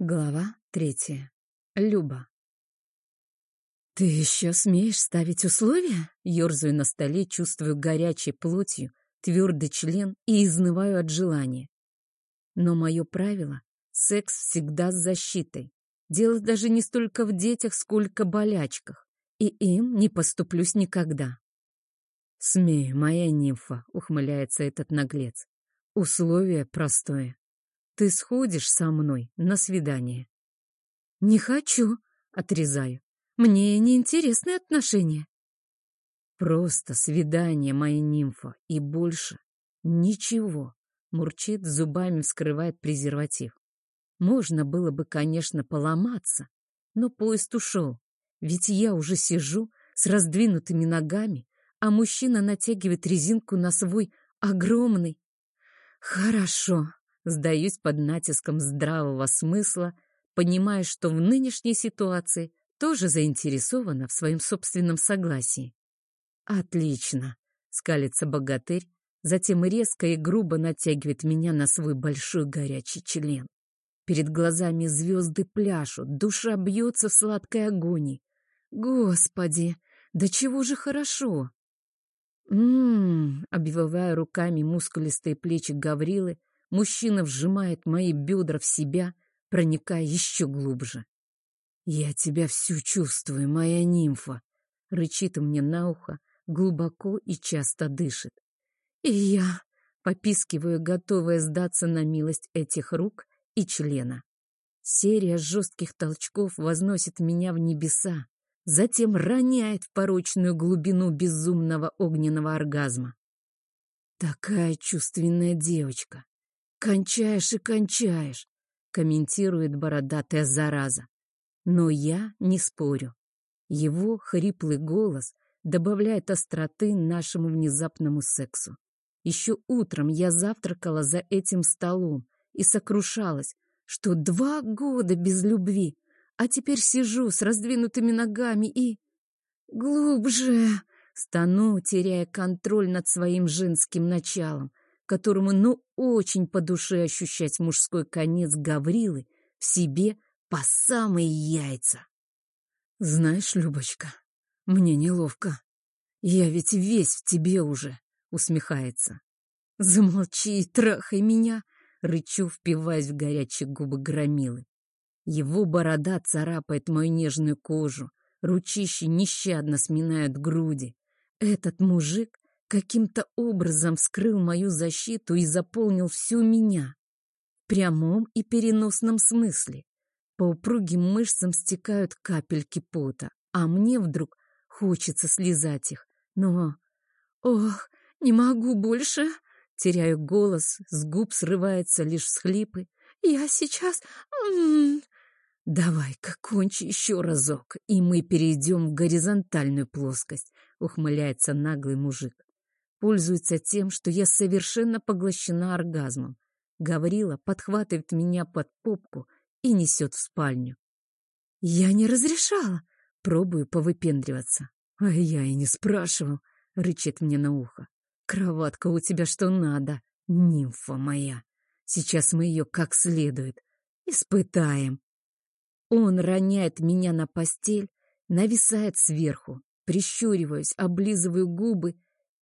Глава третья. Люба. «Ты еще смеешь ставить условия?» Ёрзаю на столе, чувствую горячей плотью, твердый член и изнываю от желания. Но мое правило — секс всегда с защитой. Дело даже не столько в детях, сколько болячках. И им не поступлюсь никогда. «Смею, моя нимфа», — ухмыляется этот наглец. «Условие простое. Ты сходишь со мной на свидание. Не хочу, отрезаю. Мне не интересны отношения. Просто свидание, моя нимфа, и больше ничего. Мурчит, зубами вскрывает презерватив. Можно было бы, конечно, поломаться, но поезд ушел. Ведь я уже сижу с раздвинутыми ногами, а мужчина натягивает резинку на свой огромный. Хорошо, Сдаюсь под натиском здравого смысла, понимая, что в нынешней ситуации тоже заинтересована в своем собственном согласии. «Отлично!» — скалится богатырь, затем резко и грубо натягивает меня на свой большой горячий член. Перед глазами звезды пляшут, душа бьется в сладкой агонии. Господи, да чего же хорошо! Ммм, обвивая руками мускулистые плечи Гаврилы, Мужчина вжимает мои бедра в себя, проникая еще глубже. «Я тебя всю чувствую, моя нимфа!» — рычит мне на ухо, глубоко и часто дышит. И я попискиваю, готовая сдаться на милость этих рук и члена. Серия жестких толчков возносит меня в небеса, затем роняет в порочную глубину безумного огненного оргазма. Такая чувственная девочка, «Кончаешь и кончаешь», — комментирует бородатая зараза. Но я не спорю. Его хриплый голос добавляет остроты нашему внезапному сексу. Еще утром я завтракала за этим столом и сокрушалась, что два года без любви, а теперь сижу с раздвинутыми ногами и... Глубже! Стану, теряя контроль над своим женским началом, которому ну очень по душе ощущать мужской конец Гаврилы в себе по самые яйца. Знаешь, Любочка, мне неловко. Я ведь весь в тебе уже, усмехается. Замолчи и трахай меня, рычу, впиваясь в горячие губы громилы. Его борода царапает мою нежную кожу, ручищи нещадно сминают груди. Этот мужик каким-то образом вскрыл мою защиту и заполнил всю меня. В прямом и переносном смысле. По упругим мышцам стекают капельки пота, а мне вдруг хочется слезать их. Но... Ох, не могу больше! Теряю голос, с губ срывается лишь всхлипы. Я сейчас... «Давай-ка кончи еще разок, и мы перейдем в горизонтальную плоскость», — ухмыляется наглый мужик пользуется тем, что я совершенно поглощена оргазмом. Гаврила подхватывает меня под попку и несет в спальню. «Я не разрешала!» Пробую повыпендриваться. «А я и не спрашивал», — рычит мне на ухо. «Кроватка у тебя что надо, нимфа моя. Сейчас мы ее как следует испытаем». Он роняет меня на постель, нависает сверху, прищуриваюсь, облизываю губы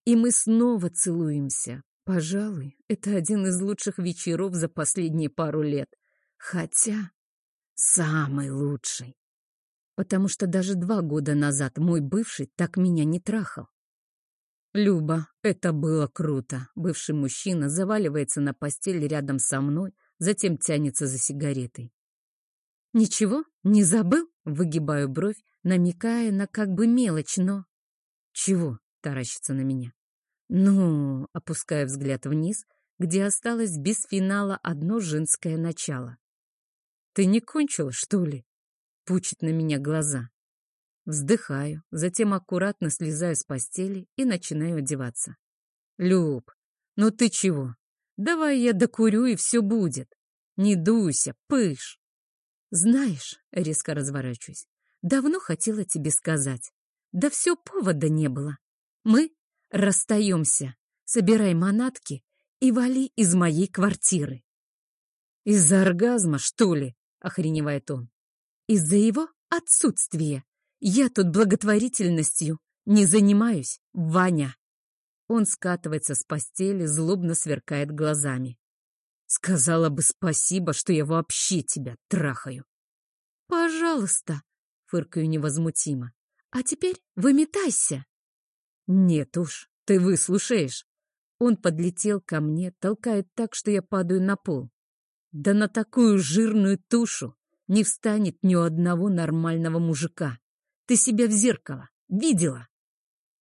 и мы снова целуемся. Пожалуй, это один из лучших вечеров за последние пару лет. Хотя самый лучший. Потому что даже два года назад мой бывший так меня не трахал. Люба, это было круто. Бывший мужчина заваливается на постель рядом со мной, затем тянется за сигаретой. Ничего, не забыл? Выгибаю бровь, намекая на как бы мелочь, но... Чего? Таращится на меня. Ну, опуская взгляд вниз, где осталось без финала одно женское начало. Ты не кончил, что ли? Пучит на меня глаза. Вздыхаю, затем аккуратно слезаю с постели и начинаю одеваться. Люб, ну ты чего? Давай я докурю, и все будет. Не дуйся, пыш. Знаешь, резко разворачиваюсь, давно хотела тебе сказать. Да все повода не было. Мы Расстаемся. Собирай манатки и вали из моей квартиры. Из-за оргазма, что ли? охреневает он. Из-за его отсутствия. Я тут благотворительностью не занимаюсь, Ваня. Он скатывается с постели, злобно сверкает глазами. Сказала бы спасибо, что я вообще тебя трахаю. Пожалуйста, фыркаю невозмутимо. А теперь выметайся. Нет уж, ты выслушаешь. Он подлетел ко мне, толкает так, что я падаю на пол. Да на такую жирную тушу не встанет ни у одного нормального мужика. Ты себя в зеркало видела?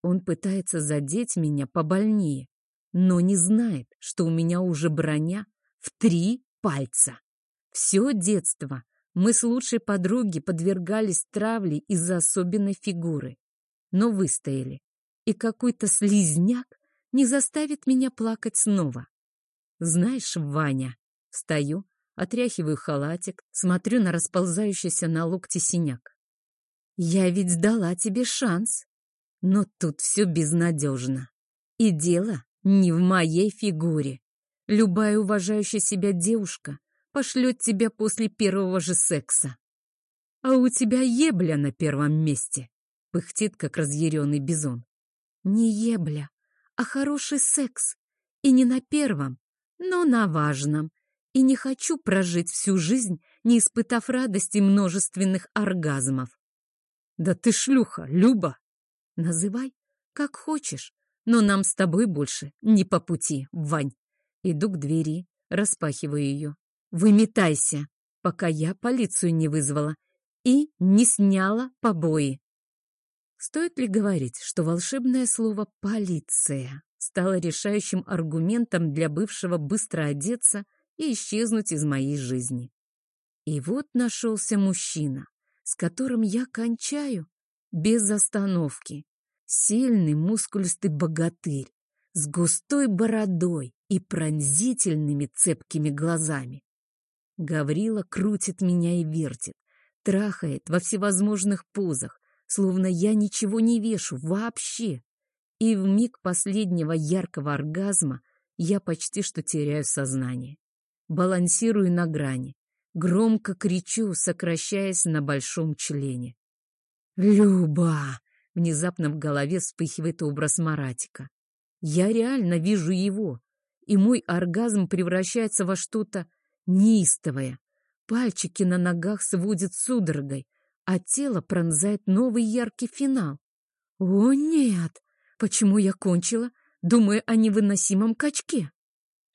Он пытается задеть меня побольнее, но не знает, что у меня уже броня в три пальца. Все детство мы с лучшей подруги подвергались травле из-за особенной фигуры, но выстояли. И какой-то слизняк не заставит меня плакать снова. Знаешь, Ваня, встаю, отряхиваю халатик, смотрю на расползающийся на локте синяк. Я ведь дала тебе шанс, но тут все безнадежно. И дело не в моей фигуре. Любая уважающая себя девушка пошлет тебя после первого же секса. А у тебя ебля на первом месте, пыхтит, как разъяренный бизон. Не ебля, а хороший секс. И не на первом, но на важном. И не хочу прожить всю жизнь, не испытав радости множественных оргазмов. Да ты шлюха, Люба! Называй, как хочешь, но нам с тобой больше не по пути, Вань. Иду к двери, распахиваю ее. Выметайся, пока я полицию не вызвала и не сняла побои. Стоит ли говорить, что волшебное слово «полиция» стало решающим аргументом для бывшего быстро одеться и исчезнуть из моей жизни? И вот нашелся мужчина, с которым я кончаю без остановки. Сильный, мускулистый богатырь, с густой бородой и пронзительными цепкими глазами. Гаврила крутит меня и вертит, трахает во всевозможных позах, словно я ничего не вешу вообще. И в миг последнего яркого оргазма я почти что теряю сознание. Балансирую на грани, громко кричу, сокращаясь на большом члене. «Люба!» — внезапно в голове вспыхивает образ Маратика. Я реально вижу его, и мой оргазм превращается во что-то неистовое. Пальчики на ногах сводят судорогой, а тело пронзает новый яркий финал. О нет! Почему я кончила, думая о невыносимом качке?